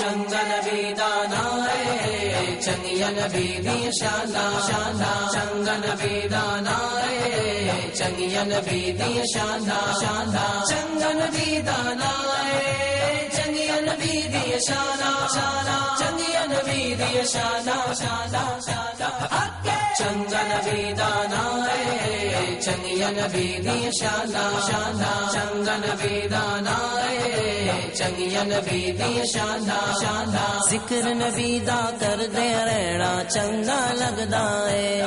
چنگن بھی دانا چنگین بھی دی شانا شانا چنگن بھی دانا چنگین بھی دی شانا شانا چنگن بھی دانا چنگین بھی دی شانا شانا چنگین بھی دی شانا شانا شانا چنگن بھی دانا چنگین بھی دی شانا شانا چنگن بھی دانا چنگین بھی دی شانا ذکر نبی دا کر دے رہنا چنگا لگدا ہے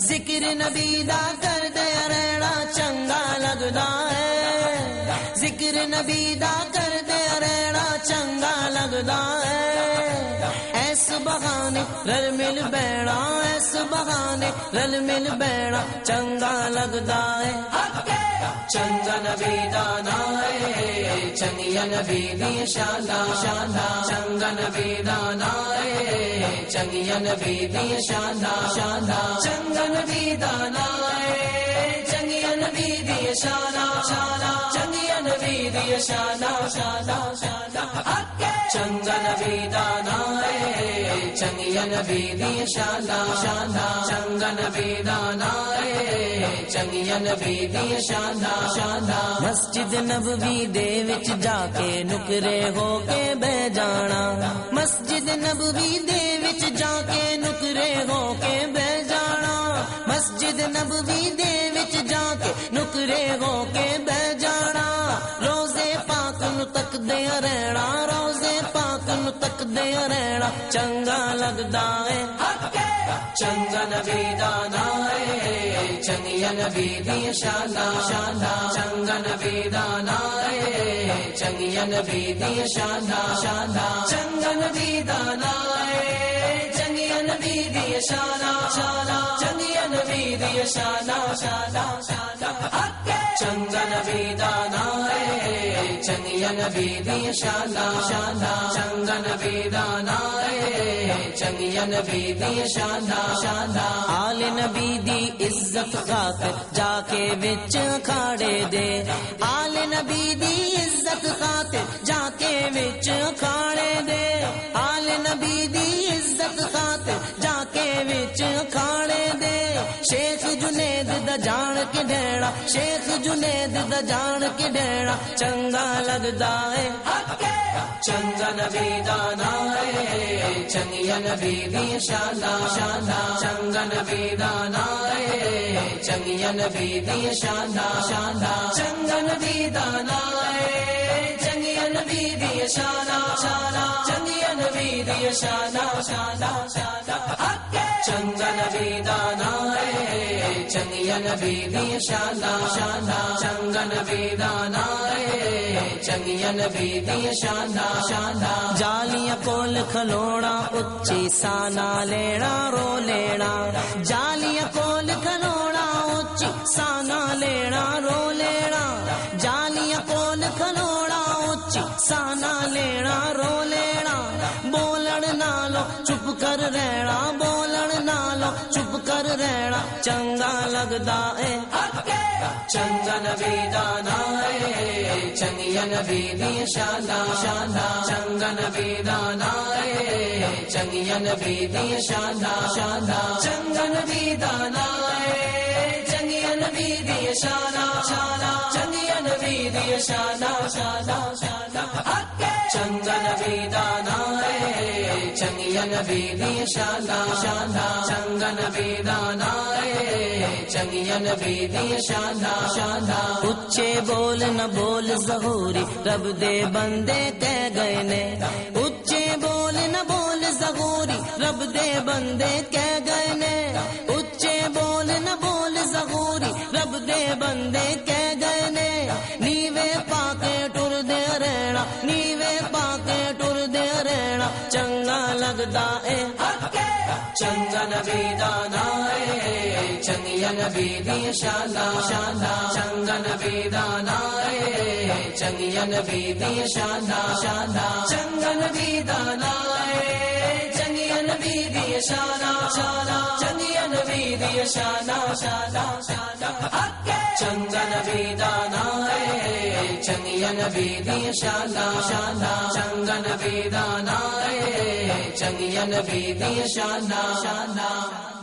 ذکر نبی دا کر دے رہنا چنگا لگدا ہے ذکر نبی دا کر دے رہنا چنگا لگدا ہے ایس بہانے، رل مل بیڑا ایس بہانے، رل مل بیڑا، چنگا لگدا ہے۔ چنگن بھی دانا چنگین بھی دی شانا شانا چنگن بھی دانا چنگین بھی دی شانا شانا چنگن بھی دانا چنگین بھی دی شانا شانا چنگین بھی دی شانا شانا شانا چنگن بھی دانا چنگین بھی دی شانا شانا چنگن بھی دانا چنگین بھی دی مسجد نبوی دے وچ جا کے نکرے ہو کے بہ جانا مسجد نبوی دے وچ جا کے نکرے ہو کے بہ جانا مسجد نبوی دے وچ جا کے نکرے ہو کے بہ جانا روزے پاک نو تک دے رہنا تکدیا رہنا چنگا لگدا ہے چنگا نبی دانا چنگیا نبی دی شانا شانا چنگا نبی دانا چنگیا نبی دی شانا شانا چنگا نبی دانا ہے بھی دی شانا شانا چنگین بھی دی شانا شانا چنگن دانا چنگین بھی دی شانا شانا چنگن بھی دانا چنگین بھی دی شانا شانا آل نبی دی عزت خاطر جا کے وچ کھاڑے دے۔ آل نبی دی عزت خاطر جا کے وچ کھاڑے دے۔ آل نبی دی عزت خاطر وچ دے، شیخ جنید دا جان کے ڈیڑا شیخ جنید دا جان کے ڈیڑا چنگا لگدا ہے چنگن بھی دانا چنگین بھی دی شانا شانا چنگن بھی دانا چنگین بھی دی شانا شانا چنگن بھی دانا چنگین بھی دی شانا شانا چنگین بھی دی شانا شانا شانا چنگن بھی دانا چنگین بھی دی شانا شانا چنگن بھی دانا چنگین بھی دی شانا شانا جالیاں کول کھلونا، اچھی سانا لینا، رو لینا۔ جالیاں کر رہنا بولن نالو چپ کر رہنا چنگا لگدا ہے چنگن بھی دانا چنگین بھی دی شانا شانا چنگن بھی دانا چنگین بھی دی شانا شانا چنگن بھی دانا چنگین بھی دی شانا شانا چنگین بھی دی شانا شانا شانا چنگن بھی دانا چنگین بھی دی شانا شانا چنگن بھی دانا چنگین بھی دی شانا شانا اچے بول نہ بول ظہوری، رب دے بندے کہہ گئے نے۔ اچے بول نہ بول ظہوری، رب دے بندے کہہ گئے نے۔ اچے بول نہ بول ظہوری، رب دے بندے کہہ گئے نے۔ نیوے پا کے ٹر دے رہنا، نیوے لگدا اے چنگا نبی دانا چنگیا نبی دی شالا شالا چنگا نبی دانا چنگیا نبی دی شالا شالا چنگا نبی دانا چنگین نبی دی شانہ شانہ چنگیا نبی دی شانہ شانہ شانہ۔ چنگا نبی دانا چنگیا نبی دی شانہ شانہ۔ چنگا نبی دانا چنگیا نبی دی شانہ شانہ۔